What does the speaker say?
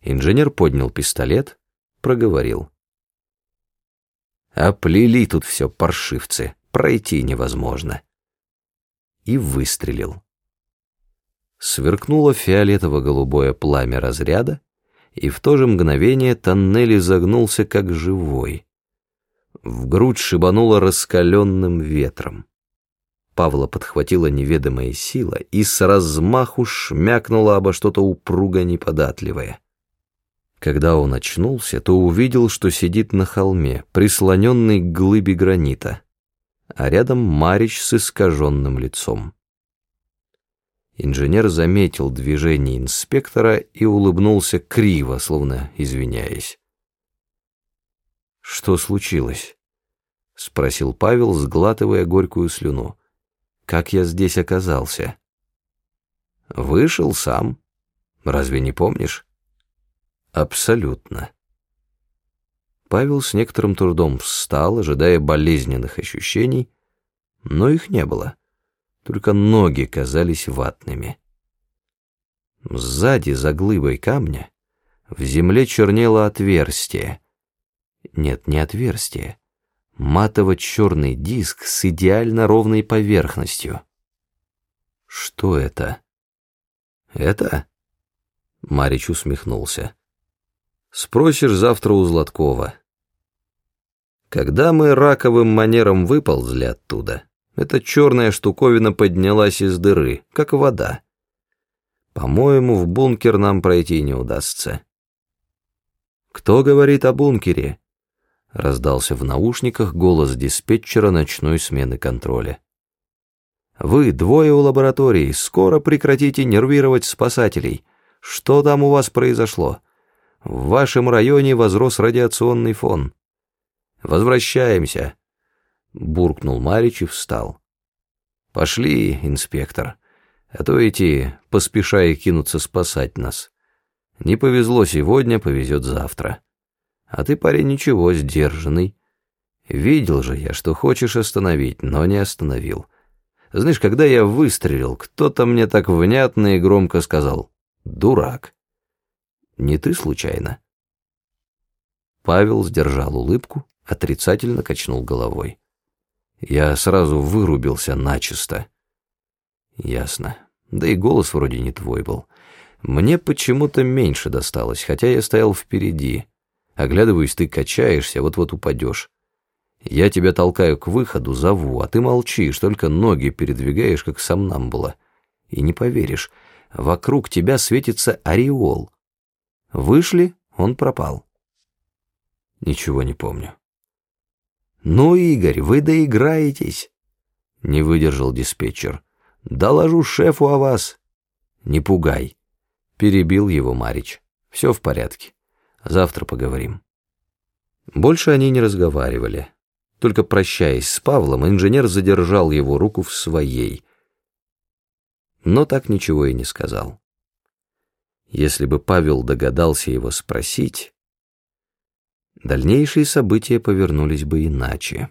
Инженер поднял пистолет, проговорил. Оплели тут все паршивцы, пройти невозможно. И выстрелил. Сверкнуло фиолетово-голубое пламя разряда, и в то же мгновение тоннель изогнулся как живой. В грудь шибануло раскаленным ветром. Павла подхватила неведомая сила и с размаху шмякнула обо что-то упруго неподатливое. Когда он очнулся, то увидел, что сидит на холме, прислоненный к глыбе гранита, а рядом Марич с искаженным лицом. Инженер заметил движение инспектора и улыбнулся криво, словно извиняясь. «Что случилось?» — спросил Павел, сглатывая горькую слюну. «Как я здесь оказался?» «Вышел сам. Разве не помнишь?» Абсолютно. Павел с некоторым трудом встал, ожидая болезненных ощущений, но их не было, только ноги казались ватными. Сзади, за глыбой камня, в земле чернело отверстие. Нет, не отверстие. Матово-черный диск с идеально ровной поверхностью. Что это? Это? Марич усмехнулся. Спросишь завтра у Златкова. Когда мы раковым манером выползли оттуда, эта черная штуковина поднялась из дыры, как вода. По-моему, в бункер нам пройти не удастся. «Кто говорит о бункере?» — раздался в наушниках голос диспетчера ночной смены контроля. «Вы, двое у лаборатории, скоро прекратите нервировать спасателей. Что там у вас произошло?» В вашем районе возрос радиационный фон. Возвращаемся, буркнул Марич и встал. Пошли, инспектор, а то эти поспешая кинуться спасать нас. Не повезло сегодня, повезет завтра. А ты, парень, ничего, сдержанный. Видел же я, что хочешь остановить, но не остановил. Знаешь, когда я выстрелил, кто-то мне так внятно и громко сказал «Дурак». Не ты случайно?» Павел сдержал улыбку, отрицательно качнул головой. Я сразу вырубился начисто. Ясно. Да и голос вроде не твой был. Мне почему-то меньше досталось, хотя я стоял впереди. Оглядываюсь, ты качаешься, вот-вот упадешь. Я тебя толкаю к выходу, зову, а ты молчишь, только ноги передвигаешь, как сам нам было. И не поверишь, вокруг тебя светится ореол. Вышли, он пропал. Ничего не помню. «Ну, Игорь, вы доиграетесь!» Не выдержал диспетчер. «Доложу шефу о вас!» «Не пугай!» Перебил его Марич. «Все в порядке. Завтра поговорим». Больше они не разговаривали. Только прощаясь с Павлом, инженер задержал его руку в своей, но так ничего и не сказал. Если бы Павел догадался его спросить, дальнейшие события повернулись бы иначе.